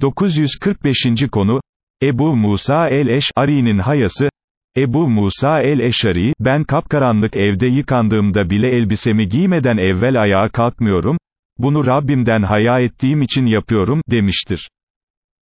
945. konu, Ebu Musa el-Eş'ari'nin hayası, Ebu Musa el-Eş'ari, ben kapkaranlık evde yıkandığımda bile elbisemi giymeden evvel ayağa kalkmıyorum, bunu Rabbimden haya ettiğim için yapıyorum, demiştir.